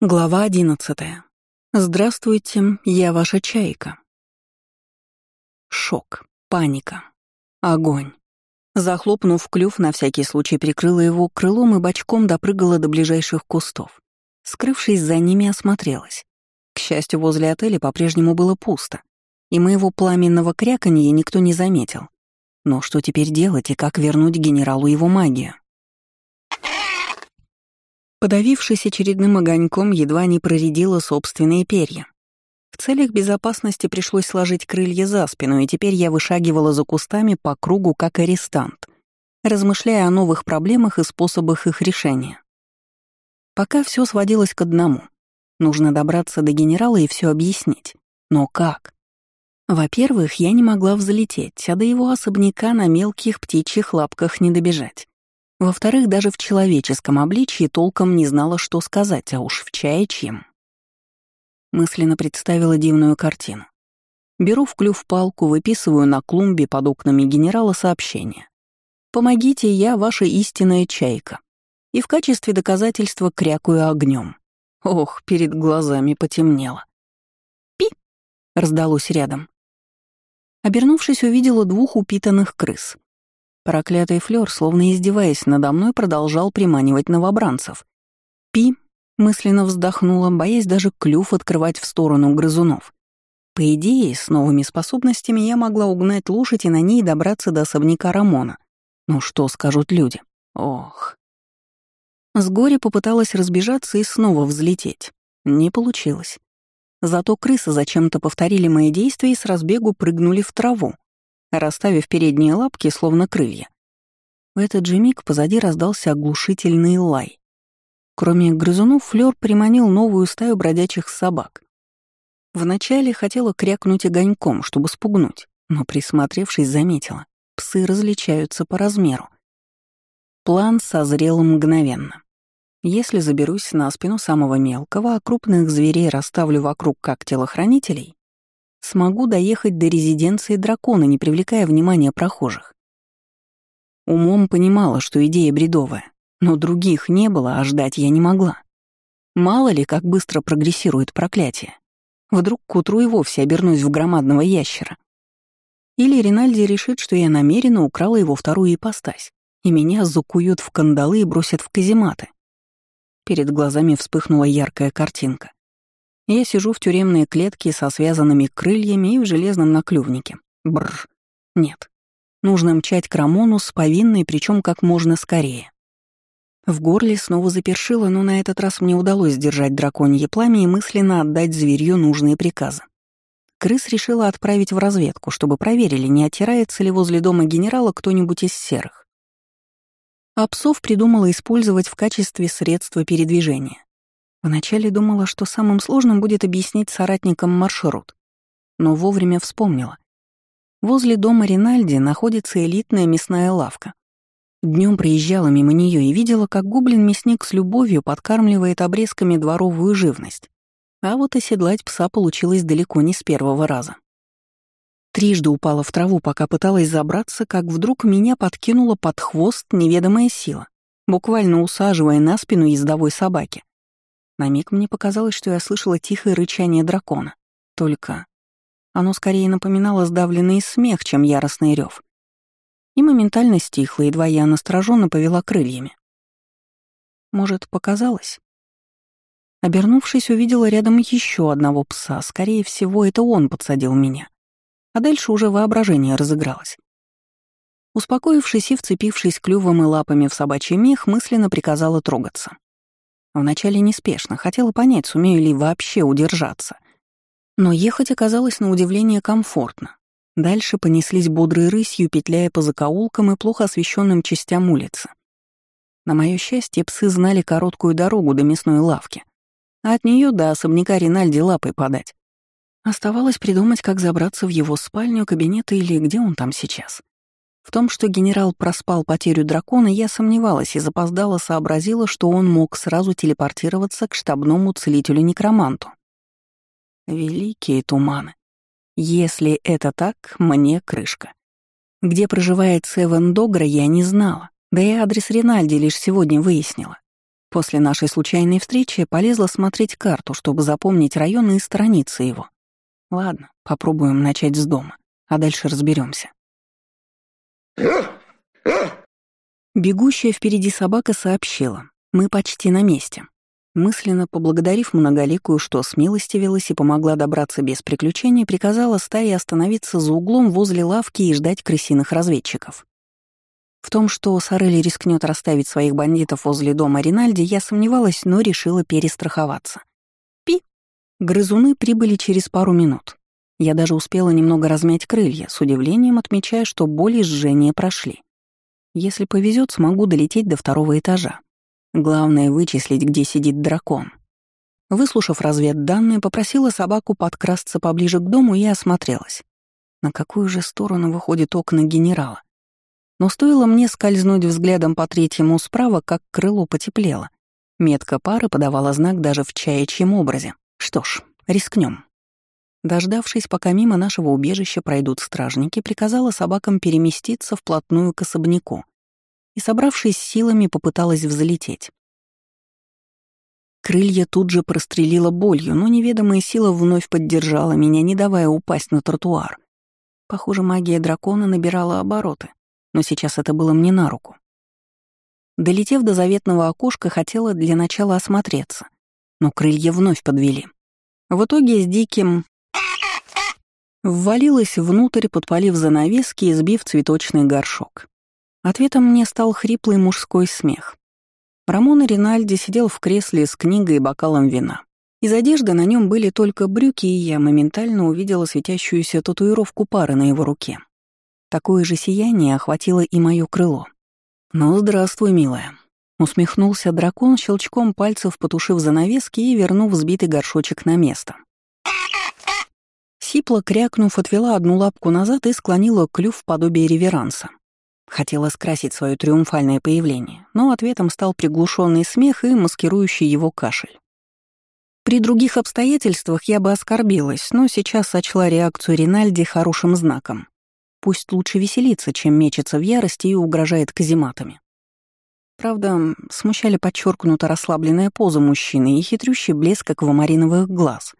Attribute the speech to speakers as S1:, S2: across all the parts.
S1: Глава одиннадцатая. Здравствуйте, я ваша чайка. Шок, паника, огонь. Захлопнув клюв, на всякий случай прикрыла его крылом и бочком допрыгала до ближайших кустов. Скрывшись за ними, осмотрелась. К счастью, возле отеля по-прежнему было пусто, и моего пламенного кряканья никто не заметил. Но что теперь делать и как вернуть генералу его магию? Подавившись очередным огоньком, едва не проредила собственные перья. В целях безопасности пришлось сложить крылья за спину, и теперь я вышагивала за кустами по кругу как арестант, размышляя о новых проблемах и способах их решения. Пока все сводилось к одному. Нужно добраться до генерала и все объяснить. Но как? Во-первых, я не могла взлететь, а до его особняка на мелких птичьих лапках не добежать. Во-вторых, даже в человеческом обличье толком не знала, что сказать, а уж в чаячьем. Мысленно представила дивную картину. Беру в клюв палку, выписываю на клумбе под окнами генерала сообщение. «Помогите, я ваша истинная чайка». И в качестве доказательства крякаю огнем. Ох, перед глазами потемнело. «Пи!» — раздалось рядом. Обернувшись, увидела двух упитанных крыс. Проклятый флёр, словно издеваясь надо мной, продолжал приманивать новобранцев. «Пи!» — мысленно вздохнула, боясь даже клюв открывать в сторону грызунов. По идее, с новыми способностями я могла угнать лошадь и на ней добраться до особняка Рамона. Но что скажут люди? Ох. С горя попыталась разбежаться и снова взлететь. Не получилось. Зато крысы зачем-то повторили мои действия и с разбегу прыгнули в траву, расставив передние лапки, словно крылья. В этот же миг позади раздался оглушительный лай. Кроме грызунов, Флёр приманил новую стаю бродячих собак. Вначале хотела крякнуть огоньком, чтобы спугнуть, но, присмотревшись, заметила — псы различаются по размеру. План созрел мгновенно. Если заберусь на спину самого мелкого, а крупных зверей расставлю вокруг как телохранителей, смогу доехать до резиденции дракона, не привлекая внимания прохожих. Умом понимала, что идея бредовая, но других не было, а ждать я не могла. Мало ли, как быстро прогрессирует проклятие. Вдруг к утру и вовсе обернусь в громадного ящера. Или Ринальди решит, что я намеренно украла его вторую ипостась, и меня закуют в кандалы и бросят в казематы. Перед глазами вспыхнула яркая картинка. Я сижу в тюремной клетке со связанными крыльями и в железном наклювнике. Бррр. Нет. Нужно мчать к Рамону с повинной, причем как можно скорее. В горле снова запершило, но на этот раз мне удалось сдержать драконье пламя и мысленно отдать зверью нужные приказы. Крыс решила отправить в разведку, чтобы проверили, не оттирается ли возле дома генерала кто-нибудь из серых. А псов придумала использовать в качестве средства передвижения. Вначале думала, что самым сложным будет объяснить соратникам маршрут, но вовремя вспомнила. Возле дома Ринальди находится элитная мясная лавка. Днем приезжала мимо нее и видела, как гоблин-мясник с любовью подкармливает обрезками дворовую живность. А вот оседлать пса получилось далеко не с первого раза. Трижды упала в траву, пока пыталась забраться, как вдруг меня подкинула под хвост неведомая сила, буквально усаживая на спину ездовой собаки. На миг мне показалось, что я слышала тихое рычание дракона. Только оно скорее напоминало сдавленный смех, чем яростный рев. И моментально стихло, едва я настороженно повела крыльями. Может, показалось? Обернувшись, увидела рядом еще одного пса. Скорее всего, это он подсадил меня. А дальше уже воображение разыгралось. Успокоившись и вцепившись клювом и лапами в собачий мех, мысленно приказала трогаться. Вначале неспешно, хотела понять, сумею ли вообще удержаться. Но ехать оказалось на удивление комфортно. Дальше понеслись бодрой рысью, петляя по закоулкам и плохо освещенным частям улицы. На мое счастье, псы знали короткую дорогу до мясной лавки, а от нее до особняка Ринальди лапой подать. Оставалось придумать, как забраться в его спальню, кабинет или где он там сейчас. В том, что генерал проспал потерю дракона, я сомневалась и запоздала сообразила, что он мог сразу телепортироваться к штабному целителю-некроманту. Великие туманы. Если это так, мне крышка. Где проживает Севен Догра, я не знала, да и адрес Ринальди лишь сегодня выяснила. После нашей случайной встречи полезла смотреть карту, чтобы запомнить район и страницы его. Ладно, попробуем начать с дома, а дальше разберемся. Бегущая впереди собака сообщила. Мы почти на месте. Мысленно поблагодарив многоликую, что смилостивилась и помогла добраться без приключений, приказала стае остановиться за углом возле лавки и ждать крысиных разведчиков. В том, что Сорелли рискнет расставить своих бандитов возле дома Ринальди, я сомневалась, но решила перестраховаться. Пи! Грызуны прибыли через пару минут. Я даже успела немного размять крылья, с удивлением отмечая, что боли жжения прошли. Если повезет, смогу долететь до второго этажа. Главное — вычислить, где сидит дракон. Выслушав разведданные, попросила собаку подкрасться поближе к дому и осмотрелась. На какую же сторону выходит окна генерала? Но стоило мне скользнуть взглядом по третьему справа, как крыло потеплело. Метка пары подавала знак даже в чаячьем образе. Что ж, рискнем. Дождавшись, пока мимо нашего убежища пройдут стражники, приказала собакам переместиться вплотную к особняку и, собравшись силами, попыталась взлететь. Крылья тут же прострелила болью, но неведомая сила вновь поддержала меня, не давая упасть на тротуар. Похоже, магия дракона набирала обороты но сейчас это было мне на руку. Долетев до заветного окошка, хотела для начала осмотреться, но крылья вновь подвели. В итоге с диким ввалилась внутрь, подпалив занавески и сбив цветочный горшок. Ответом мне стал хриплый мужской смех. Рамон Ринальди сидел в кресле с книгой и бокалом вина. Из одежды на нем были только брюки, и я моментально увидела светящуюся татуировку пары на его руке. Такое же сияние охватило и мое крыло. «Ну, здравствуй, милая», — усмехнулся дракон, щелчком пальцев потушив занавески и вернув сбитый горшочек на место. Сипла, крякнув, отвела одну лапку назад и склонила клюв в подобие реверанса. Хотела скрасить свое триумфальное появление, но ответом стал приглушенный смех и маскирующий его кашель. При других обстоятельствах я бы оскорбилась, но сейчас сочла реакцию Ринальди хорошим знаком. Пусть лучше веселится, чем мечется в ярости и угрожает казематами. Правда, смущали подчеркнуто расслабленная поза мужчины и хитрющий блеск аквамариновых глаз.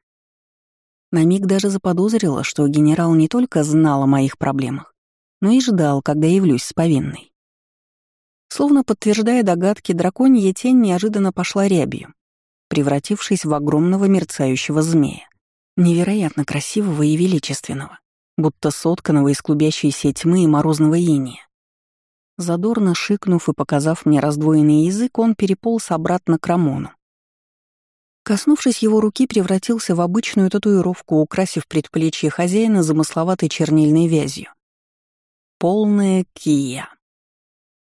S1: На миг даже заподозрила, что генерал не только знал о моих проблемах, но и ждал, когда явлюсь с повинной. Словно подтверждая догадки, драконья тень неожиданно пошла рябью, превратившись в огромного мерцающего змея, невероятно красивого и величественного будто сотканного из клубящейся тьмы и морозного иния. Задорно шикнув и показав мне раздвоенный язык, он переполз обратно к Рамону. Коснувшись его руки, превратился в обычную татуировку, украсив предплечье хозяина замысловатой чернильной вязью. Полная кия.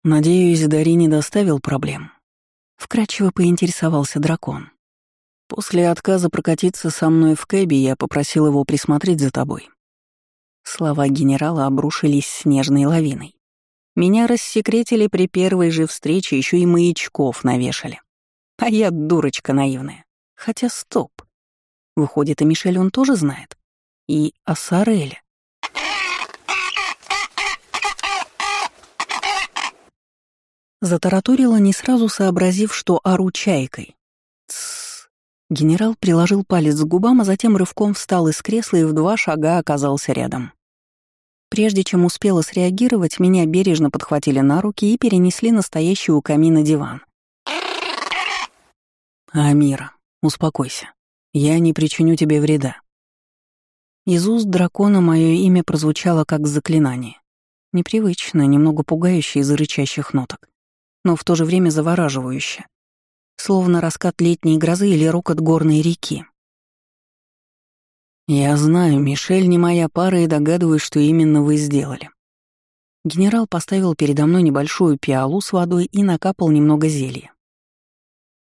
S1: Надеюсь, Дари не доставил проблем. Вкратчиво поинтересовался дракон. После отказа прокатиться со мной в кэбе я попросил его присмотреть за тобой. Слова генерала обрушились снежной лавиной. Меня рассекретили при первой же встрече, еще и маячков навешали. А я дурочка наивная. Хотя стоп. Выходит, и Мишель он тоже знает. И о Сореле. Затараторила, не сразу сообразив, что ору чайкой. Тссс. Генерал приложил палец к губам, а затем рывком встал из кресла и в два шага оказался рядом. Прежде чем успела среагировать, меня бережно подхватили на руки и перенесли настоящий у камина диван. «Амира, успокойся. Я не причиню тебе вреда». Из уст дракона мое имя прозвучало как заклинание. Непривычно, немного пугающе из-за рычащих ноток, но в то же время завораживающе. Словно раскат летней грозы или рокот горной реки. «Я знаю, Мишель не моя пара и догадываюсь, что именно вы сделали». Генерал поставил передо мной небольшую пиалу с водой и накапал немного зелья.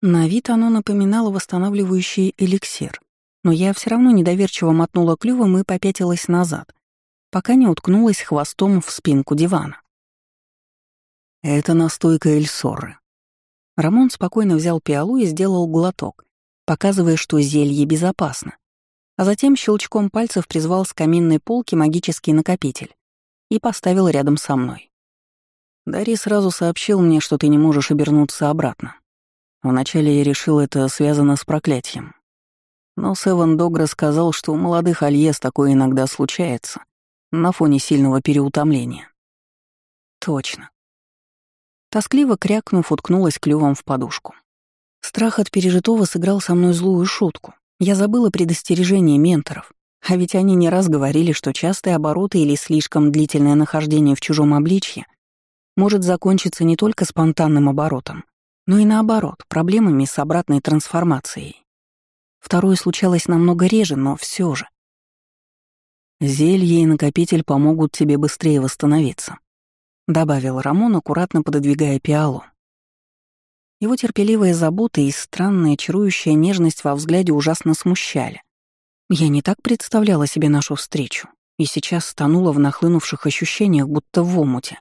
S1: На вид оно напоминало восстанавливающий эликсир, но я все равно недоверчиво мотнула клювом и попятилась назад, пока не уткнулась хвостом в спинку дивана. Это настойка Эльсоры. Рамон спокойно взял пиалу и сделал глоток, показывая, что зелье безопасно а затем щелчком пальцев призвал с каминной полки магический накопитель и поставил рядом со мной. Дари сразу сообщил мне, что ты не можешь обернуться обратно. Вначале я решил, это связано с проклятием. Но Севен Догра сказал, что у молодых Альес такое иногда случается, на фоне сильного переутомления. Точно. Тоскливо крякнув, уткнулась клювом в подушку. Страх от пережитого сыграл со мной злую шутку. Я забыла предостережение менторов, а ведь они не раз говорили, что частые обороты или слишком длительное нахождение в чужом обличье может закончиться не только спонтанным оборотом, но и наоборот, проблемами с обратной трансформацией. Второе случалось намного реже, но все же. «Зелье и накопитель помогут тебе быстрее восстановиться», — добавил Рамон, аккуратно пододвигая пиалу. Его терпеливая забота и странная чарующая нежность во взгляде ужасно смущали. Я не так представляла себе нашу встречу, и сейчас тонула в нахлынувших ощущениях, будто в омуте.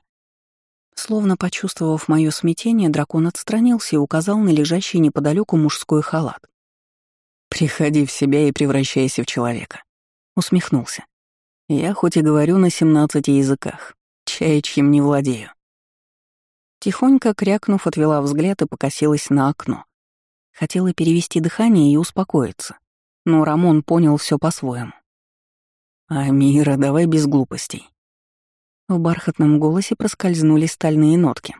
S1: Словно почувствовав мое смятение, дракон отстранился и указал на лежащий неподалеку мужской халат. «Приходи в себя и превращайся в человека», — усмехнулся. «Я хоть и говорю на семнадцати языках, чаячьим не владею. Тихонько крякнув, отвела взгляд и покосилась на окно. Хотела перевести дыхание и успокоиться, но Рамон понял все по-своему. «Амира, давай без глупостей». В бархатном голосе проскользнули стальные нотки.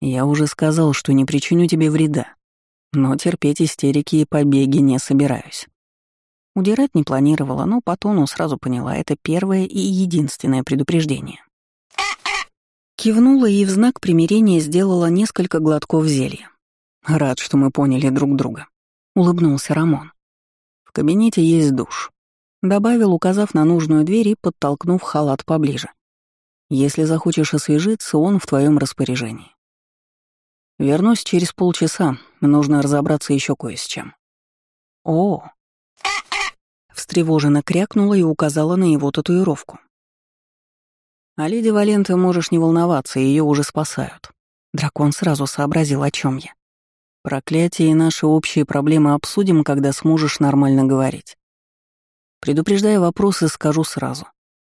S1: «Я уже сказал, что не причиню тебе вреда, но терпеть истерики и побеги не собираюсь». Удирать не планировала, но по тону сразу поняла, это первое и единственное предупреждение. Кивнула и в знак примирения сделала несколько глотков зелья. «Рад, что мы поняли друг друга», — улыбнулся Рамон. «В кабинете есть душ», — добавил, указав на нужную дверь и подтолкнув халат поближе. «Если захочешь освежиться, он в твоем распоряжении. Вернусь через полчаса, нужно разобраться еще кое с чем». «О!» Встревоженно крякнула и указала на его татуировку. А леди Валента можешь не волноваться, ее уже спасают. Дракон сразу сообразил, о чем я. Проклятие и наши общие проблемы обсудим, когда сможешь нормально говорить. Предупреждая вопросы, скажу сразу.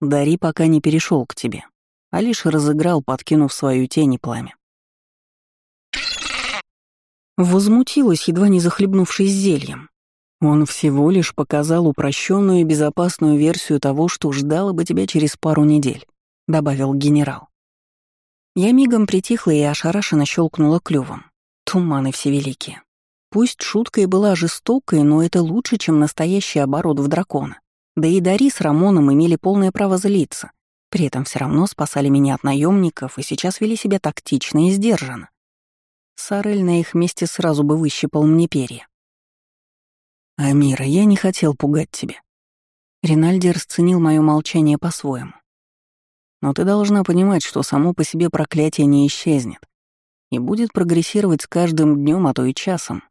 S1: Дари пока не перешел к тебе, а лишь разыграл, подкинув свою тень и пламя. Возмутилась, едва не захлебнувшись зельем. Он всего лишь показал упрощенную и безопасную версию того, что ждало бы тебя через пару недель. — добавил генерал. Я мигом притихла и ошарашенно щелкнула клювом. Туманы всевеликие. Пусть шутка и была жестокой, но это лучше, чем настоящий оборот в дракона. Да и Дари с Рамоном имели полное право злиться. При этом все равно спасали меня от наемников и сейчас вели себя тактично и сдержанно. Сарель на их месте сразу бы выщипал мне перья. «Амира, я не хотел пугать тебя». Ринальди расценил мое молчание по-своему. Но ты должна понимать, что само по себе проклятие не исчезнет и будет прогрессировать с каждым днем, а то и часом.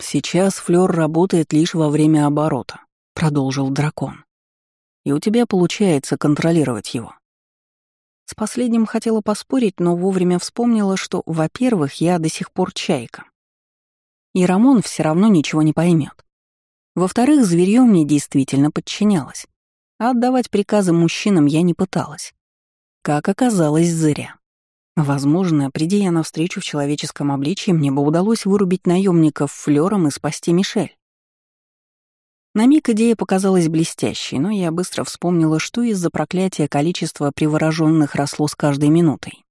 S1: Сейчас флёр работает лишь во время оборота, продолжил дракон. И у тебя получается контролировать его. С последним хотела поспорить, но вовремя вспомнила, что, во-первых, я до сих пор чайка. И Рамон все равно ничего не поймет. Во-вторых, зверьё мне действительно подчинялось а отдавать приказы мужчинам я не пыталась. Как оказалось, зря. Возможно, придя я навстречу в человеческом обличии, мне бы удалось вырубить наемников флером и спасти Мишель. На миг идея показалась блестящей, но я быстро вспомнила, что из-за проклятия количество привороженных росло с каждой минутой.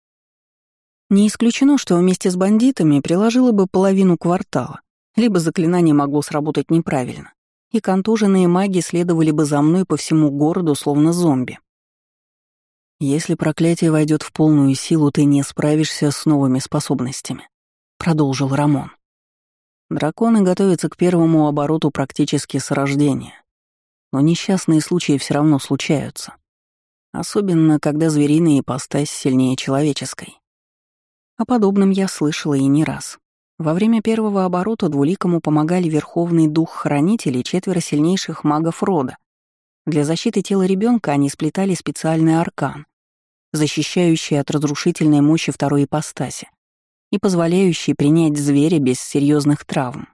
S1: Не исключено, что вместе с бандитами приложила бы половину квартала, либо заклинание могло сработать неправильно и контуженные маги следовали бы за мной по всему городу, словно зомби. «Если проклятие войдет в полную силу, ты не справишься с новыми способностями», — продолжил Рамон. «Драконы готовятся к первому обороту практически с рождения, но несчастные случаи все равно случаются, особенно когда звериная ипостась сильнее человеческой. О подобном я слышала и не раз. Во время первого оборота двуликому помогали Верховный Дух-Хранитель и четверо сильнейших магов рода. Для защиты тела ребенка они сплетали специальный аркан, защищающий от разрушительной мощи второй ипостаси и позволяющий принять зверя без серьезных травм.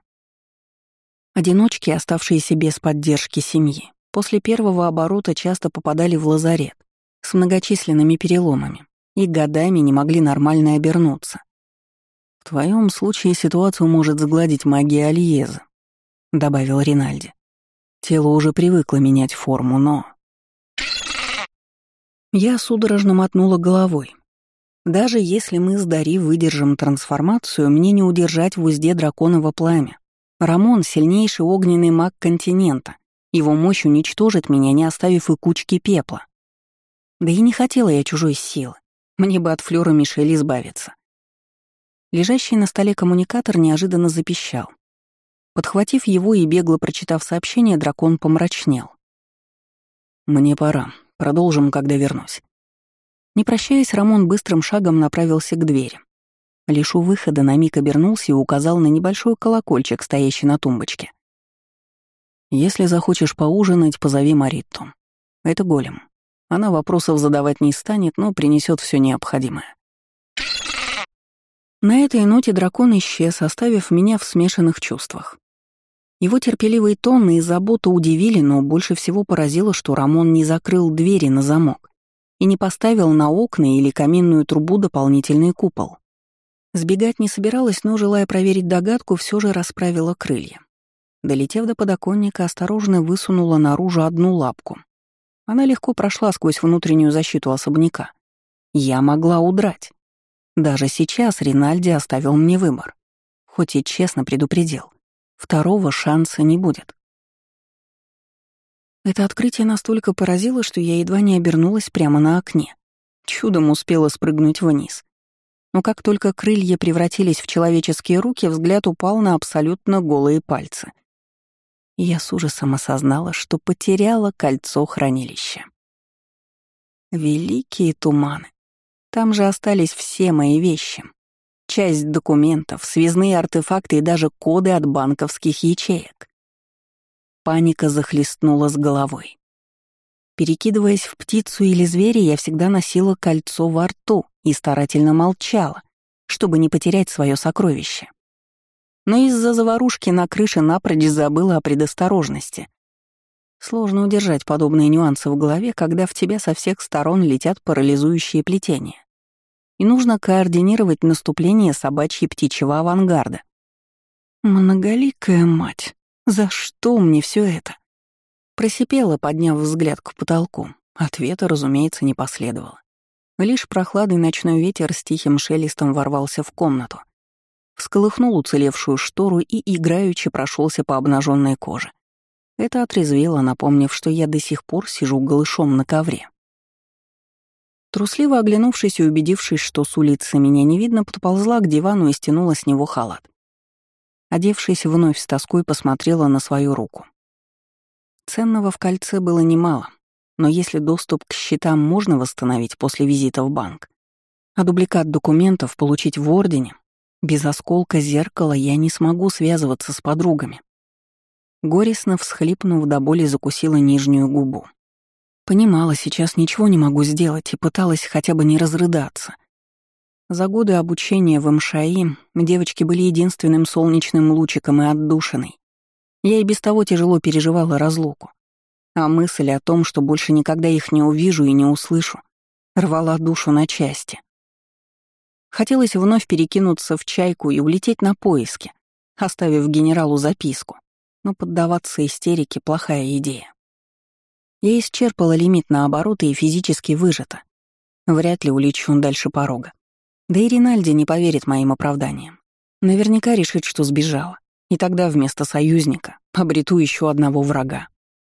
S1: Одиночки, оставшиеся без поддержки семьи, после первого оборота часто попадали в лазарет с многочисленными переломами и годами не могли нормально обернуться. В твоем случае ситуацию может сгладить магия Альеза, добавил Ринальди. Тело уже привыкло менять форму, но... Я судорожно мотнула головой. Даже если мы с Дари выдержим трансформацию, мне не удержать в узде драконово пламя. Рамон — сильнейший огненный маг континента. Его мощь уничтожит меня, не оставив и кучки пепла. Да и не хотела я чужой силы. Мне бы от Флёра Мишель избавиться. Лежащий на столе коммуникатор неожиданно запищал. Подхватив его и бегло прочитав сообщение, дракон помрачнел. «Мне пора. Продолжим, когда вернусь». Не прощаясь, Рамон быстрым шагом направился к двери. Лишь у выхода на миг обернулся и указал на небольшой колокольчик, стоящий на тумбочке. «Если захочешь поужинать, позови Маритту. Это голем. Она вопросов задавать не станет, но принесет все необходимое». На этой ноте дракон исчез, оставив меня в смешанных чувствах. Его терпеливые тонны и забота удивили, но больше всего поразило, что Рамон не закрыл двери на замок и не поставил на окна или каминную трубу дополнительный купол. Сбегать не собиралась, но, желая проверить догадку, все же расправила крылья. Долетев до подоконника, осторожно высунула наружу одну лапку. Она легко прошла сквозь внутреннюю защиту особняка. Я могла удрать. Даже сейчас Ринальди оставил мне выбор. Хоть и честно предупредил. Второго шанса не будет. Это открытие настолько поразило, что я едва не обернулась прямо на окне. Чудом успела спрыгнуть вниз. Но как только крылья превратились в человеческие руки, взгляд упал на абсолютно голые пальцы. Я с ужасом осознала, что потеряла кольцо хранилища. Великие туманы. Там же остались все мои вещи. Часть документов, связные артефакты и даже коды от банковских ячеек. Паника захлестнула с головой. Перекидываясь в птицу или зверя, я всегда носила кольцо во рту и старательно молчала, чтобы не потерять свое сокровище. Но из-за заварушки на крыше напрочь забыла о предосторожности. Сложно удержать подобные нюансы в голове, когда в тебя со всех сторон летят парализующие плетения и нужно координировать наступление собачьей птичьего авангарда. Многоликая мать, за что мне все это? Просипела, подняв взгляд к потолку. Ответа, разумеется, не последовало. Лишь прохладный ночной ветер с тихим шелестом ворвался в комнату. Всколыхнул уцелевшую штору и играючи прошелся по обнаженной коже. Это отрезвело, напомнив, что я до сих пор сижу голышом на ковре. Трусливо оглянувшись и убедившись, что с улицы меня не видно, подползла к дивану и стянула с него халат. Одевшись вновь с тоской, посмотрела на свою руку. Ценного в кольце было немало, но если доступ к счетам можно восстановить после визита в банк, а дубликат документов получить в Ордене, без осколка зеркала я не смогу связываться с подругами. Горестно всхлипнув до боли, закусила нижнюю губу. Понимала, сейчас ничего не могу сделать и пыталась хотя бы не разрыдаться. За годы обучения в МШИ девочки были единственным солнечным лучиком и отдушиной. Я и без того тяжело переживала разлуку. А мысль о том, что больше никогда их не увижу и не услышу, рвала душу на части. Хотелось вновь перекинуться в чайку и улететь на поиски, оставив генералу записку. Но поддаваться истерике — плохая идея. Я исчерпала лимит на обороты и физически выжата. Вряд ли улечу дальше порога. Да и Ринальди не поверит моим оправданиям. Наверняка решит, что сбежала. И тогда вместо союзника обрету еще одного врага.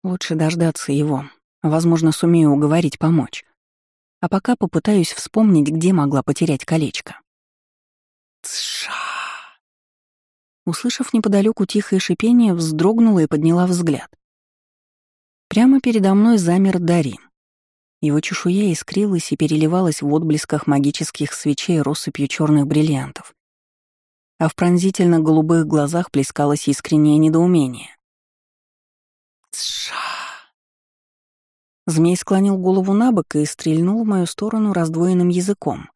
S1: Лучше дождаться его. Возможно, сумею уговорить помочь. А пока попытаюсь вспомнить, где могла потерять колечко. Тша! Услышав неподалеку тихое шипение, вздрогнула и подняла взгляд. Прямо передо мной замер Дарин. Его чешуя искрилась и переливалась в отблесках магических свечей россыпью черных бриллиантов. А в пронзительно-голубых глазах плескалось искреннее недоумение. «Тша!» Змей склонил голову на бок и стрельнул в мою сторону раздвоенным языком.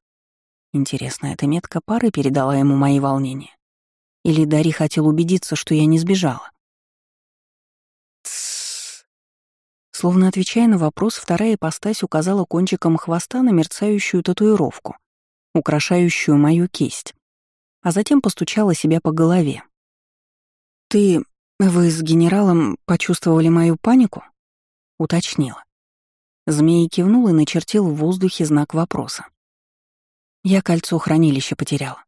S1: Интересно, эта метка пары передала ему мои волнения? Или Дари хотел убедиться, что я не сбежала? Словно отвечая на вопрос, вторая ипостась указала кончиком хвоста на мерцающую татуировку, украшающую мою кисть. а затем постучала себя по голове. «Ты... вы с генералом почувствовали мою панику?» — уточнила. Змей кивнул и начертил в воздухе знак вопроса. Я кольцо хранилища потеряла.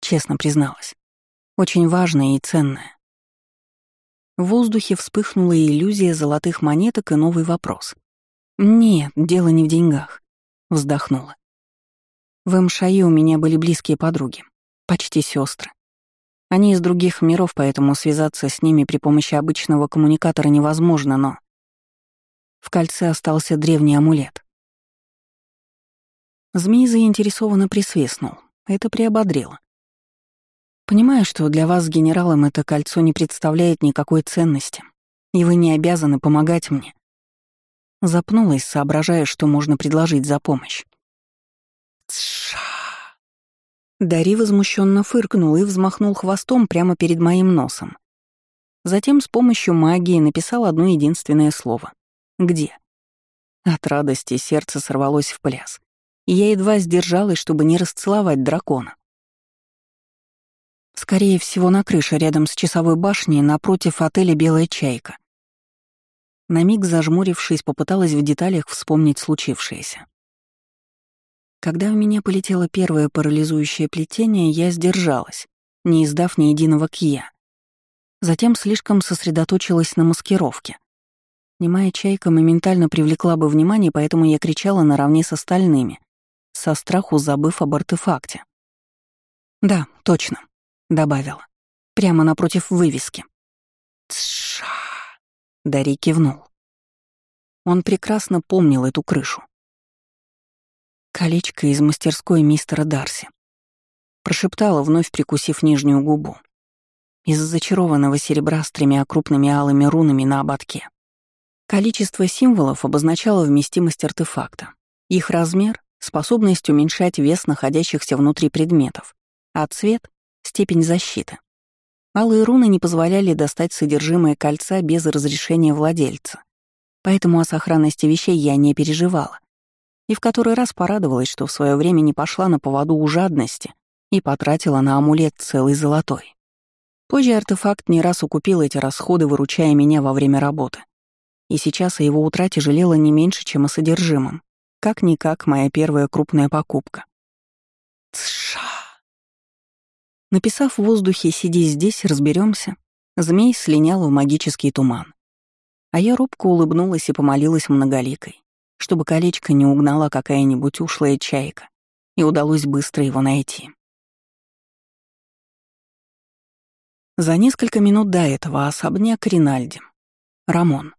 S1: Честно призналась. Очень важное и ценное. В воздухе вспыхнула иллюзия золотых монеток и новый вопрос. «Нет, дело не в деньгах», — вздохнула. В МШАИ у меня были близкие подруги, почти сестры. Они из других миров, поэтому связаться с ними при помощи обычного коммуникатора невозможно, но... В кольце остался древний амулет. Змей заинтересованно присвистнул. Это приободрило. Понимаю, что для вас с генералом это кольцо не представляет никакой ценности, и вы не обязаны помогать мне. Запнулась, соображая, что можно предложить за помощь. Тша! Дари возмущенно фыркнул и взмахнул хвостом прямо перед моим носом. Затем с помощью магии написал одно единственное слово. «Где?». От радости сердце сорвалось в пляс, и я едва сдержалась, чтобы не расцеловать дракона. Скорее всего, на крыше рядом с часовой башней напротив отеля «Белая чайка». На миг зажмурившись, попыталась в деталях вспомнить случившееся. Когда в меня полетело первое парализующее плетение, я сдержалась, не издав ни единого кья. Затем слишком сосредоточилась на маскировке. Немая чайка моментально привлекла бы внимание, поэтому я кричала наравне с остальными, со страху забыв об артефакте. Да, точно. — добавила. Прямо напротив вывески. «Тша!» — Дарий кивнул. Он прекрасно помнил эту крышу. Колечко из мастерской мистера Дарси. Прошептала, вновь прикусив нижнюю губу. Из зачарованного серебра с тремя крупными алыми рунами на ободке. Количество символов обозначало вместимость артефакта. Их размер — способность уменьшать вес находящихся внутри предметов, а цвет степень защиты. Алые руны не позволяли достать содержимое кольца без разрешения владельца. Поэтому о сохранности вещей я не переживала. И в который раз порадовалась, что в свое время не пошла на поводу у жадности и потратила на амулет целый золотой. Позже артефакт не раз укупил эти расходы, выручая меня во время работы. И сейчас о его утрате жалела не меньше, чем о содержимом. Как-никак моя первая крупная покупка. Тша! Написав в воздухе «сиди здесь, разберемся, змей слинял в магический туман. А я робко улыбнулась и помолилась многоликой, чтобы колечко не угнала какая-нибудь ушлая чайка, и удалось быстро его найти. За несколько минут до этого особняк Ринальди. Рамон.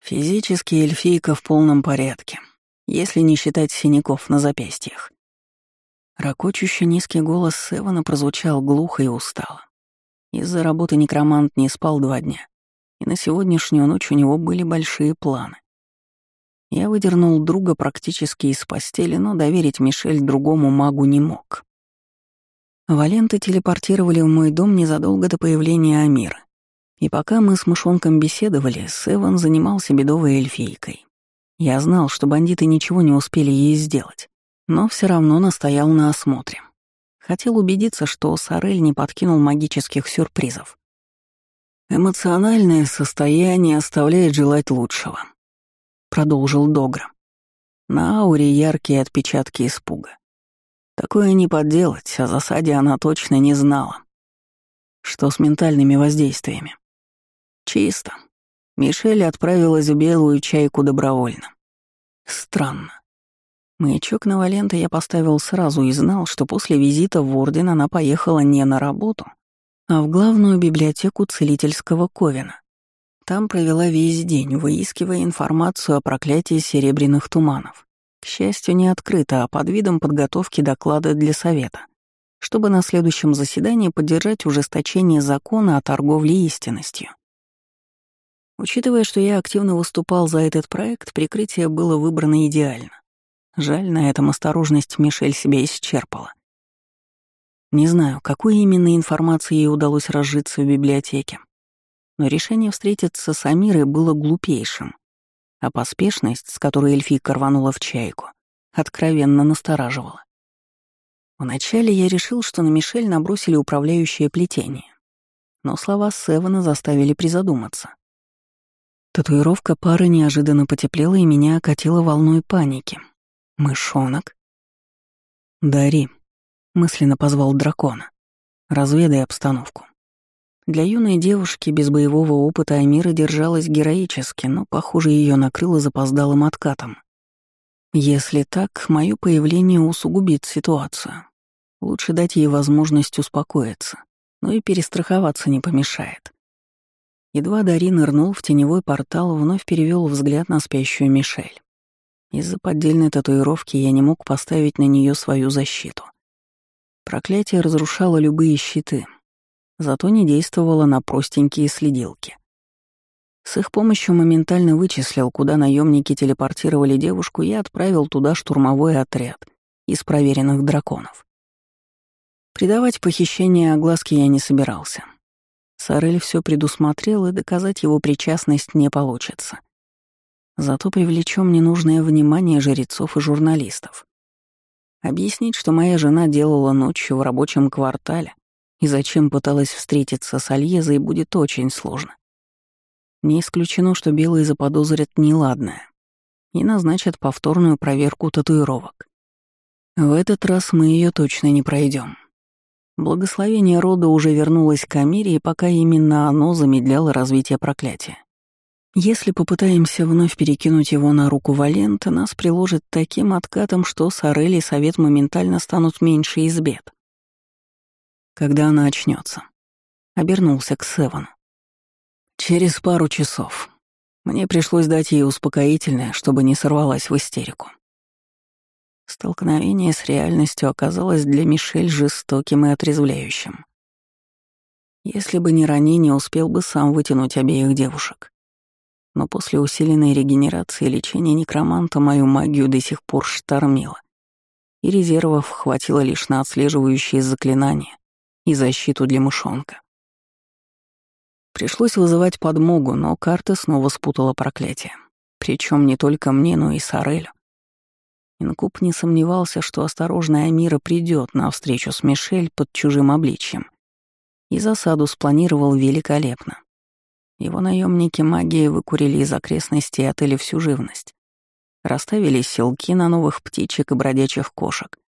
S1: Физически эльфийка в полном порядке, если не считать синяков на запястьях. Рокочущий низкий голос Севана прозвучал глухо и устало. Из-за работы некромант не спал два дня, и на сегодняшнюю ночь у него были большие планы. Я выдернул друга практически из постели, но доверить Мишель другому магу не мог. Валенты телепортировали в мой дом незадолго до появления Амира. И пока мы с мышонком беседовали, Севан занимался бедовой эльфийкой. Я знал, что бандиты ничего не успели ей сделать но все равно настоял на осмотре. Хотел убедиться, что Сорель не подкинул магических сюрпризов. «Эмоциональное состояние оставляет желать лучшего», — продолжил Догра. На ауре яркие отпечатки испуга. Такое не подделать, о засаде она точно не знала. Что с ментальными воздействиями? Чисто. Мишель отправилась в белую чайку добровольно. Странно. Маячок на Валента я поставил сразу и знал, что после визита в Орден она поехала не на работу, а в главную библиотеку целительского Ковина. Там провела весь день, выискивая информацию о проклятии серебряных туманов. К счастью, не открыто, а под видом подготовки доклада для Совета, чтобы на следующем заседании поддержать ужесточение закона о торговле истинностью. Учитывая, что я активно выступал за этот проект, прикрытие было выбрано идеально. Жаль, на этом осторожность Мишель себя исчерпала. Не знаю, какой именно информацией ей удалось разжиться в библиотеке, но решение встретиться с Амирой было глупейшим, а поспешность, с которой эльфийка рванула в чайку, откровенно настораживала. Вначале я решил, что на Мишель набросили управляющее плетение. Но слова Севена заставили призадуматься. Татуировка пары неожиданно потеплела и меня окатила волной паники. Мышонок. «Дари», — мысленно позвал дракона. «Разведай обстановку». Для юной девушки без боевого опыта Амира держалась героически, но, похоже, ее накрыло запоздалым откатом. Если так, мое появление усугубит ситуацию. Лучше дать ей возможность успокоиться, но и перестраховаться не помешает. Едва Дари нырнул в теневой портал, вновь перевел взгляд на спящую Мишель. Из-за поддельной татуировки я не мог поставить на нее свою защиту. Проклятие разрушало любые щиты, зато не действовало на простенькие следилки. С их помощью моментально вычислил, куда наемники телепортировали девушку и отправил туда штурмовой отряд из проверенных драконов. Придавать похищение огласки я не собирался. Сарель все предусмотрел, и доказать его причастность не получится. Зато привлечем ненужное внимание жрецов и журналистов. Объяснить, что моя жена делала ночью в рабочем квартале и зачем пыталась встретиться с Альезой, будет очень сложно. Не исключено, что белые заподозрят неладное и назначат повторную проверку татуировок. В этот раз мы ее точно не пройдем. Благословение рода уже вернулось к Амире, и пока именно оно замедляло развитие проклятия. Если попытаемся вновь перекинуть его на руку Валента, нас приложит таким откатом, что Сорель и Совет моментально станут меньше из бед. Когда она очнется, обернулся к Севану. Через пару часов. Мне пришлось дать ей успокоительное, чтобы не сорвалась в истерику. Столкновение с реальностью оказалось для Мишель жестоким и отрезвляющим. Если бы не ранение, успел бы сам вытянуть обеих девушек. Но после усиленной регенерации и лечения некроманта мою магию до сих пор штормило. И резервов хватило лишь на отслеживающие заклинания и защиту для мышонка. Пришлось вызывать подмогу, но карта снова спутала проклятие. Причем не только мне, но и Сарелю. Инкуб не сомневался, что осторожная Амира придет на встречу с Мишель под чужим обличьем. И засаду спланировал великолепно. Его наемники магии выкурили из окрестностей отеля всю живность. Расставили селки на новых птичек и бродячих кошек.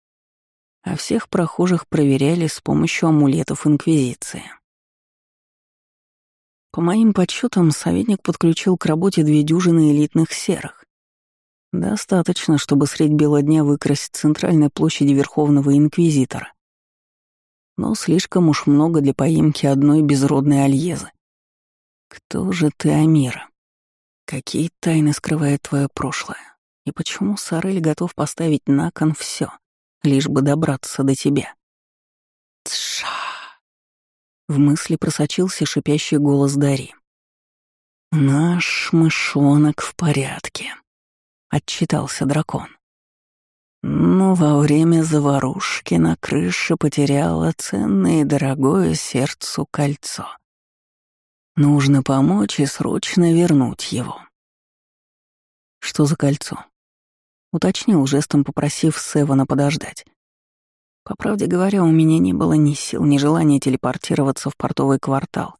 S1: А всех прохожих проверяли с помощью амулетов Инквизиции. По моим подсчетам, советник подключил к работе две дюжины элитных серых. Достаточно, чтобы средь бела дня выкрасть центральной площади Верховного Инквизитора. Но слишком уж много для поимки одной безродной Альезы. Кто же ты, Амира? Какие тайны скрывает твое прошлое? И почему Сарель готов поставить на кон все, лишь бы добраться до тебя? Тша! В мысли просочился шипящий голос Дари. «Наш мышонок в порядке», — отчитался дракон. Но во время заварушки на крыше потеряла ценное и дорогое сердцу кольцо. Нужно помочь и срочно вернуть его. Что за кольцо? Уточнил, жестом попросив Севана подождать. По правде говоря, у меня не было ни сил, ни желания телепортироваться в портовый квартал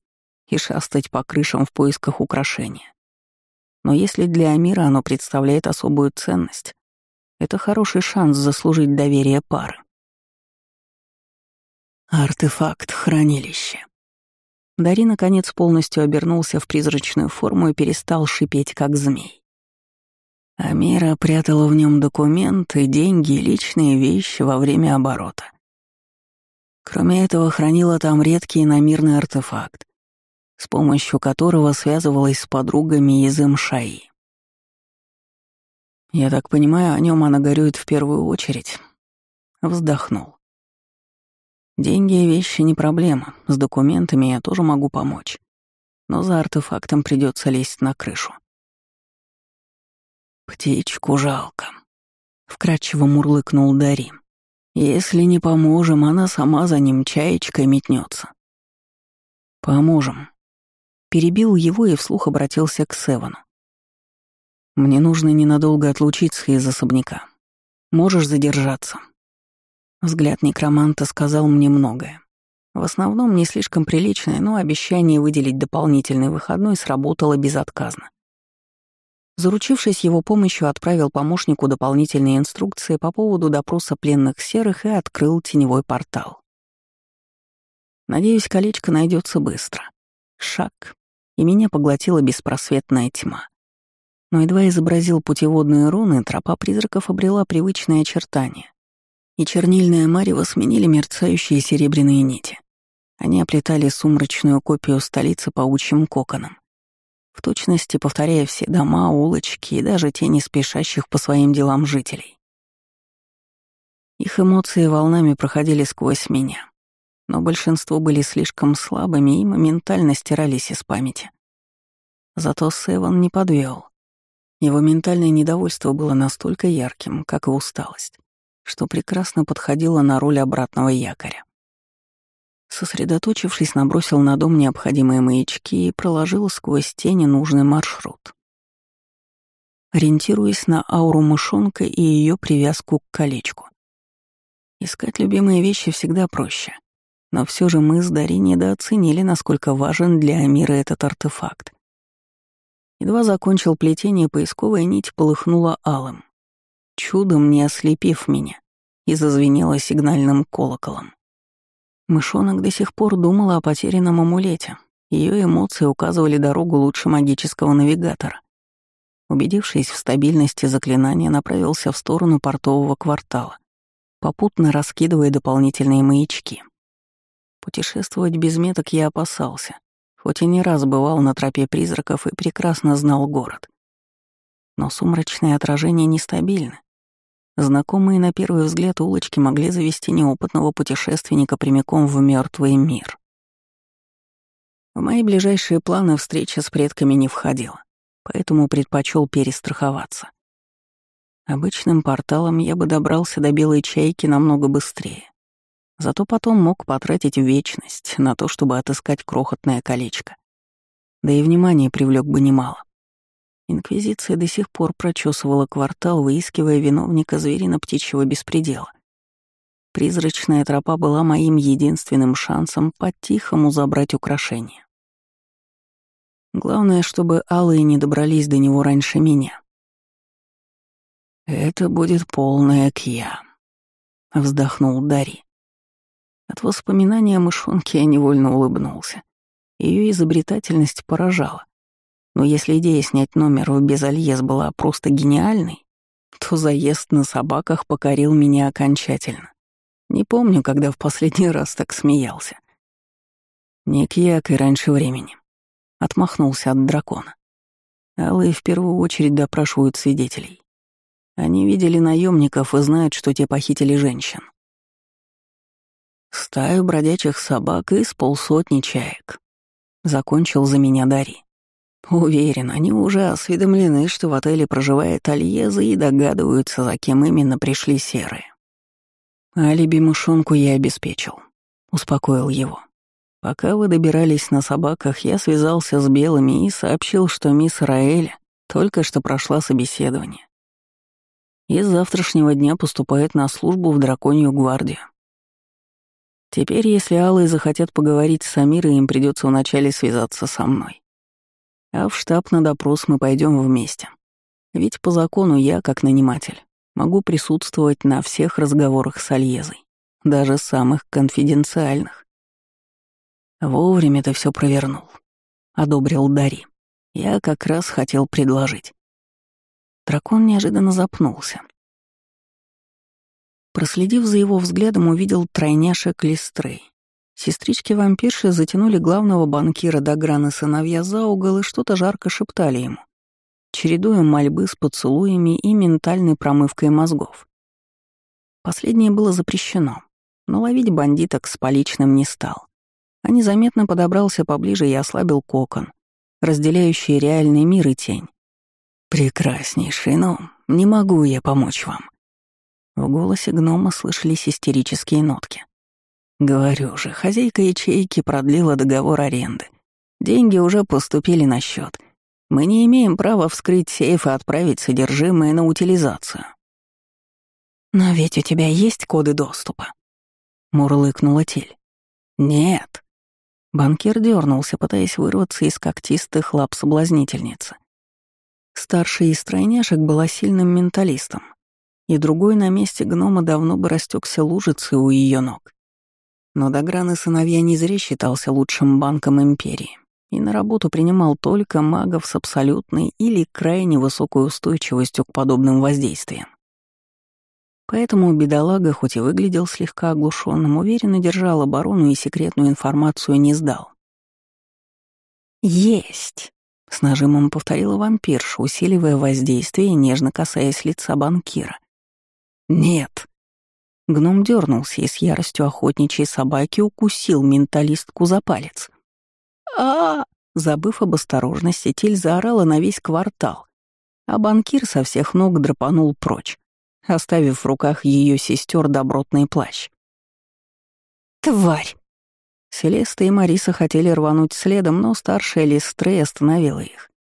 S1: и шастать по крышам в поисках украшения. Но если для Амира оно представляет особую ценность, это хороший шанс заслужить доверие пары. Артефакт хранилища. Дари, наконец, полностью обернулся в призрачную форму и перестал шипеть, как змей. Амира прятала в нем документы, деньги и личные вещи во время оборота. Кроме этого, хранила там редкий иномирный артефакт, с помощью которого связывалась с подругами из Мшаи. Я так понимаю, о нем она горюет в первую очередь. Вздохнул. Деньги и вещи не проблема, с документами я тоже могу помочь. Но за артефактом придется лезть на крышу. «Птичку жалко», — вкрадчиво мурлыкнул Дари. «Если не поможем, она сама за ним чаечкой метнется. «Поможем», Перебил его и вслух обратился к Севану. «Мне нужно ненадолго отлучиться из особняка. Можешь задержаться?» Взгляд некроманта сказал мне многое. В основном не слишком приличное, но обещание выделить дополнительный выходной сработало безотказно. Заручившись его помощью, отправил помощнику дополнительные инструкции по поводу допроса пленных серых и открыл теневой портал. Надеюсь, колечко найдется быстро. Шаг, и меня поглотила беспросветная тьма. Но едва изобразил путеводные руны, тропа призраков обрела привычные очертания и чернильное марево сменили мерцающие серебряные нити. Они оплетали сумрачную копию столицы паучьим коконом, в точности повторяя все дома, улочки и даже тени спешащих по своим делам жителей. Их эмоции волнами проходили сквозь меня, но большинство были слишком слабыми и моментально стирались из памяти. Зато Севан не подвел. Его ментальное недовольство было настолько ярким, как и усталость что прекрасно подходило на роль обратного якоря. Сосредоточившись, набросил на дом необходимые маячки и проложил сквозь тени нужный маршрут. Ориентируясь на ауру мышонка и ее привязку к колечку. Искать любимые вещи всегда проще. Но все же мы с Дари недооценили, насколько важен для Амира этот артефакт. Едва закончил плетение, поисковая нить полыхнула алым чудом не ослепив меня, и зазвенела сигнальным колоколом. Мышонок до сих пор думала о потерянном амулете. Ее эмоции указывали дорогу лучше магического навигатора. Убедившись в стабильности заклинания, направился в сторону портового квартала, попутно раскидывая дополнительные маячки. Путешествовать без меток я опасался, хоть и не раз бывал на тропе призраков и прекрасно знал город. Но сумрачные отражения нестабильны, Знакомые на первый взгляд улочки могли завести неопытного путешественника прямиком в мертвый мир. В мои ближайшие планы встреча с предками не входила, поэтому предпочел перестраховаться. Обычным порталом я бы добрался до Белой Чайки намного быстрее. Зато потом мог потратить вечность на то, чтобы отыскать крохотное колечко. Да и внимание привлек бы немало. Инквизиция до сих пор прочесывала квартал, выискивая виновника зверино-птичьего беспредела. Призрачная тропа была моим единственным шансом по-тихому забрать украшение. Главное, чтобы алые не добрались до него раньше меня. «Это будет полная кья», — вздохнул Дари. От воспоминания о я невольно улыбнулся. Ее изобретательность поражала. Но если идея снять номер в Безальез была просто гениальной, то заезд на собаках покорил меня окончательно. Не помню, когда в последний раз так смеялся. Не кьяк и раньше времени. Отмахнулся от дракона. Алые в первую очередь допрашивают свидетелей. Они видели наемников и знают, что те похитили женщин. Стаю бродячих собак и с полсотни чаек. Закончил за меня Дари. Уверен, они уже осведомлены, что в отеле проживает Альеза и догадываются, за кем именно пришли серые. Алиби мышонку я обеспечил. Успокоил его. Пока вы добирались на собаках, я связался с белыми и сообщил, что мисс Раэль только что прошла собеседование. И с завтрашнего дня поступает на службу в драконью гвардию. Теперь, если алые захотят поговорить с Амирой, им придется вначале связаться со мной. А в штаб на допрос мы пойдем вместе. Ведь по закону я, как наниматель, могу присутствовать на всех разговорах с Альезой, даже самых конфиденциальных. Вовремя ты все провернул, одобрил Дари. Я как раз хотел предложить. Дракон неожиданно запнулся. Проследив за его взглядом, увидел тройняшек Листрей, Сестрички-вампирши затянули главного банкира Даграна сыновья за угол и что-то жарко шептали ему, чередуя мольбы с поцелуями и ментальной промывкой мозгов. Последнее было запрещено, но ловить бандиток с поличным не стал. А незаметно подобрался поближе и ослабил кокон, разделяющий реальный мир и тень. «Прекраснейший, но не могу я помочь вам». В голосе гнома слышались истерические нотки. Говорю же, хозяйка ячейки продлила договор аренды. Деньги уже поступили на счет. Мы не имеем права вскрыть сейф и отправить содержимое на утилизацию. «Но ведь у тебя есть коды доступа?» — мурлыкнула Тиль. «Нет». Банкир дернулся, пытаясь вырваться из когтистых лап соблазнительницы. Старший из тройняшек была сильным менталистом, и другой на месте гнома давно бы растекся лужицей у ее ног. Но Дагран и сыновья не зря считался лучшим банком империи и на работу принимал только магов с абсолютной или крайне высокой устойчивостью к подобным воздействиям. Поэтому бедолага, хоть и выглядел слегка оглушенным, уверенно держал оборону и секретную информацию не сдал. «Есть!» — с нажимом повторила вампирша, усиливая воздействие и нежно касаясь лица банкира. «Нет!» Гном дернулся и с яростью охотничьей собаки укусил менталистку за палец. а, Забыв об осторожности, Тиль заорала на весь квартал, а банкир со всех ног драпанул прочь оставив в руках ее сестер добротный плащ. «Тварь!» Селеста и Мариса хотели рвануть следом, но старшая Листрей остановила их.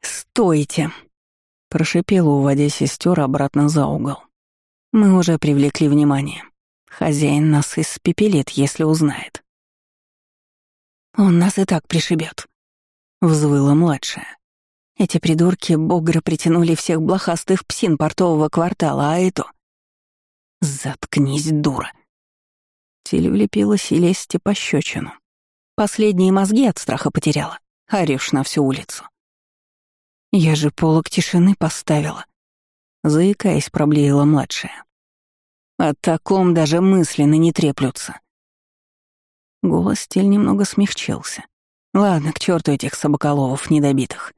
S1: «Стойте!» — прошипела, уводя сестер обратно за угол. «Мы уже привлекли внимание. Хозяин нас испепелит, если узнает». «Он нас и так пришибет», — взвыла младшая. Эти придурки богра притянули всех блохастых псин портового квартала, а эту... Заткнись, дура. Тиль влепила Селесте пощечину. Последние мозги от страха потеряла. Орешь на всю улицу. Я же полок тишины поставила. Заикаясь, проблеяла младшая. О таком даже мысленно не треплются. Голос Тель немного смягчился. Ладно, к черту этих собаколовов недобитых.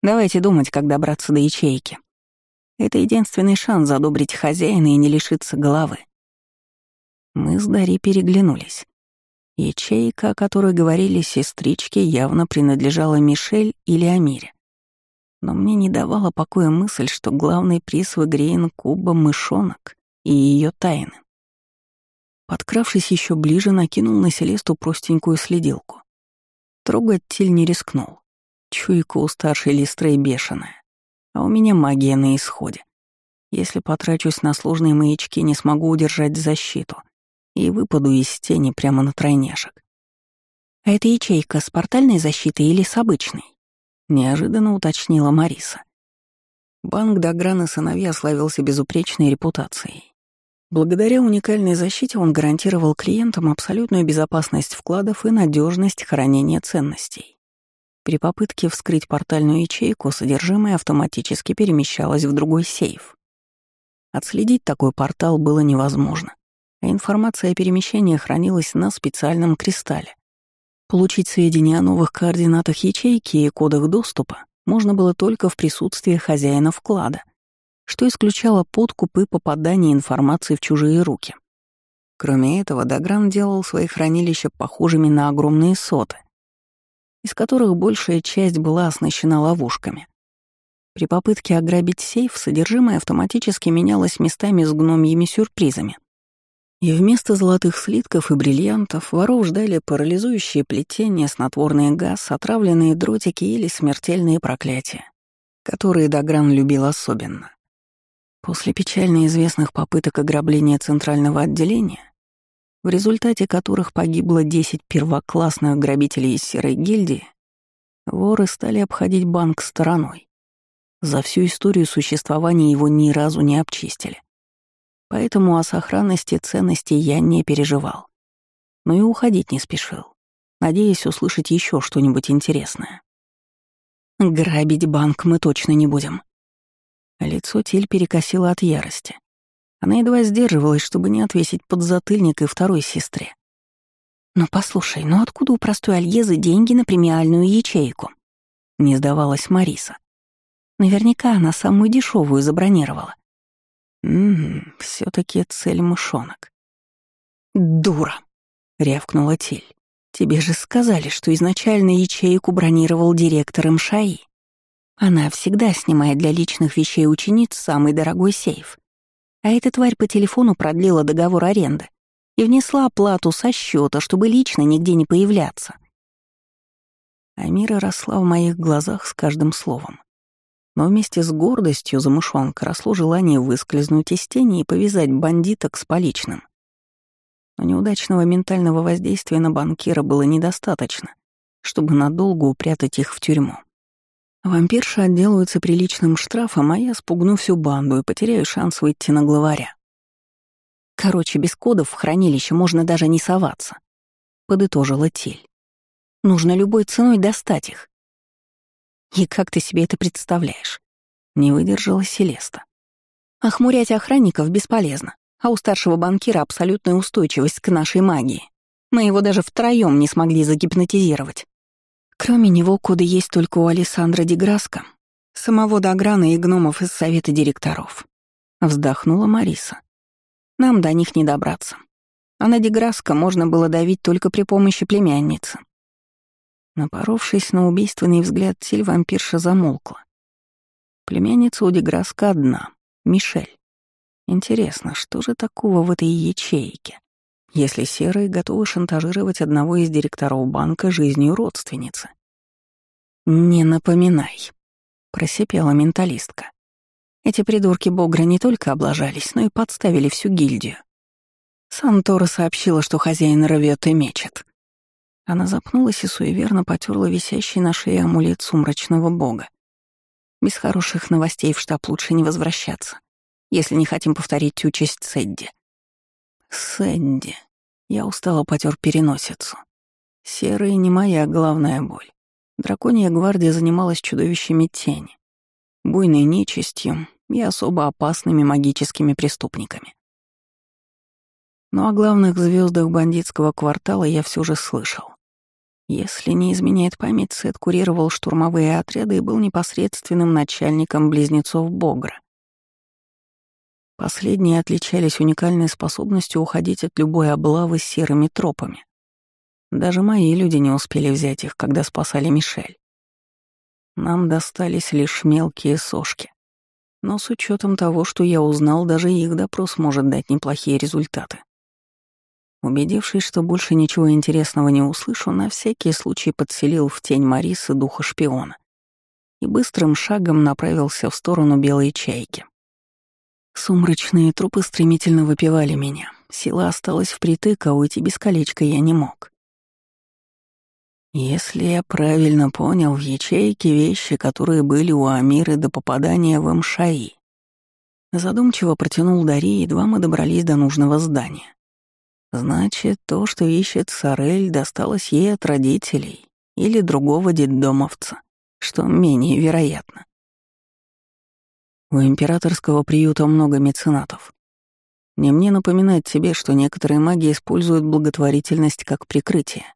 S1: Давайте думать, как добраться до ячейки. Это единственный шанс задобрить хозяина и не лишиться головы. Мы с Дари переглянулись. Ячейка, о которой говорили сестрички, явно принадлежала Мишель или Амире. Но мне не давала покоя мысль, что главный приз в игре инкуба — мышонок и ее тайны. Подкравшись еще ближе, накинул на Селесту простенькую следилку. Трогать Тиль не рискнул. Чуйка у старшей листры бешеная. А у меня магия на исходе. Если потрачусь на сложные маячки, не смогу удержать защиту и выпаду из тени прямо на тройняшек. «А это ячейка с портальной защитой или с обычной?» — неожиданно уточнила Мариса. Банк Даграна сыновья славился безупречной репутацией. Благодаря уникальной защите он гарантировал клиентам абсолютную безопасность вкладов и надежность хранения ценностей. При попытке вскрыть портальную ячейку содержимое автоматически перемещалось в другой сейф. Отследить такой портал было невозможно, а информация о перемещении хранилась на специальном кристалле. Получить сведения о новых координатах ячейки и кодах доступа можно было только в присутствии хозяина вклада, что исключало подкуп и попадание информации в чужие руки. Кроме этого, Дагран делал свои хранилища похожими на огромные соты, из которых большая часть была оснащена ловушками. При попытке ограбить сейф содержимое автоматически менялось местами с гномьими сюрпризами. И вместо золотых слитков и бриллиантов воров ждали парализующие плетения, снотворный газ, отравленные дротики или смертельные проклятия, которые Дагран любил особенно. После печально известных попыток ограбления центрального отделения в результате которых погибло 10 первоклассных грабителей из серой гильдии, воры стали обходить банк стороной. За всю историю существования его ни разу не обчистили. Поэтому о сохранности ценностей я не переживал. Но и уходить не спешил, надеясь услышать еще что-нибудь интересное. «Грабить банк мы точно не будем». Лицо Тиль перекосило от ярости. Она едва сдерживалась, чтобы не отвесить подзатыльник и второй сестре. «Но послушай, ну откуда у простой Альезы деньги на премиальную ячейку?» Не сдавалась Мариса. Наверняка она самую дешевую забронировала. «Ммм, все таки цель мышонок». «Дура!» — рявкнула Тиль. «Тебе же сказали, что изначально ячейку бронировал директор МШАИ. Она всегда снимает для личных вещей учениц самый дорогой сейф. А эта тварь по телефону продлила договор аренды и внесла оплату со счета, чтобы лично нигде не появляться. Амира росла в моих глазах с каждым словом. Но вместе с гордостью за мышонка росло желание выскользнуть из тени и повязать бандиток с поличным. Но неудачного ментального воздействия на банкира было недостаточно, чтобы надолго упрятать их в тюрьму. Вампирши отделаются приличным штрафом, а я спугну всю банду и потеряю шанс выйти на главаря. Короче, без кодов в хранилище можно даже не соваться, — подытожила Тиль. Нужно любой ценой достать их. И как ты себе это представляешь? Не выдержала Селеста. Охмурять охранников бесполезно, а у старшего банкира абсолютная устойчивость к нашей магии. Мы его даже втроем не смогли загипнотизировать. Кроме него коды есть только у Александра Деграска, самого Даграна и гномов из совета директоров. Вздохнула Мариса. Нам до них не добраться. А на Деграска можно было давить только при помощи племянницы. Напоровшись на убийственный взгляд Силь, вампирша замолкла. Племянница у Деграска одна — Мишель. Интересно, что же такого в этой ячейке, если серые готовы шантажировать одного из директоров банка жизнью родственницы? «Не напоминай», — просипела менталистка. Эти придурки Богра не только облажались, но и подставили всю гильдию. Сантора сообщила, что хозяин рвет и мечет. Она запнулась и суеверно потерла висящий на шее амулет сумрачного бога. Без хороших новостей в штаб лучше не возвращаться если не хотим повторить участь Сэдди. Сэдди. Я устало потер переносицу. Серая не моя главная боль. Драконья гвардия занималась чудовищами тени, буйной нечистью и особо опасными магическими преступниками. Но о главных звездах бандитского квартала я все же слышал. Если не изменяет память, Сет курировал штурмовые отряды и был непосредственным начальником близнецов Богра. Последние отличались уникальной способностью уходить от любой облавы серыми тропами. Даже мои люди не успели взять их, когда спасали Мишель. Нам достались лишь мелкие сошки. Но с учетом того, что я узнал, даже их допрос может дать неплохие результаты. Убедившись, что больше ничего интересного не услышу, на всякий случай подселил в тень Марисы духа шпиона и быстрым шагом направился в сторону белой чайки. Сумрачные трупы стремительно выпивали меня. Сила осталась впритык, а уйти без колечка я не мог. Если я правильно понял, в ячейке вещи, которые были у Амиры до попадания в МШАИ. Задумчиво протянул Дари, едва мы добрались до нужного здания. Значит, то, что ищет Сорель, досталось ей от родителей или другого детдомовца, что менее вероятно. У императорского приюта много меценатов. Не мне напоминать тебе, что некоторые маги используют благотворительность как прикрытие.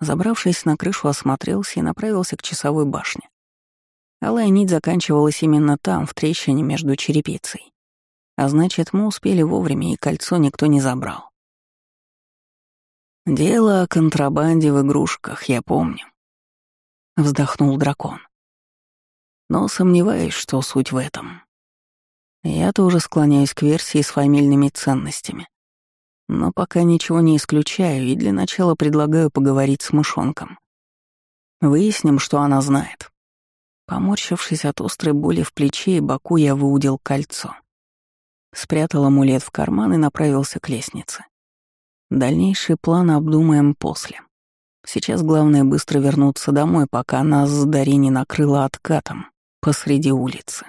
S1: Забравшись на крышу, осмотрелся и направился к часовой башне. Алая нить заканчивалась именно там, в трещине между черепицей. А значит, мы успели вовремя, и кольцо никто не забрал. «Дело о контрабанде в игрушках, я помню», — вздохнул дракон но сомневаюсь, что суть в этом. Я тоже склоняюсь к версии с фамильными ценностями. Но пока ничего не исключаю и для начала предлагаю поговорить с мышонком. Выясним, что она знает. Поморщившись от острой боли в плече и боку, я выудил кольцо. Спрятал амулет в карман и направился к лестнице. Дальнейшие планы обдумаем после. Сейчас главное быстро вернуться домой, пока нас с Дарини накрыло откатом посреди улицы.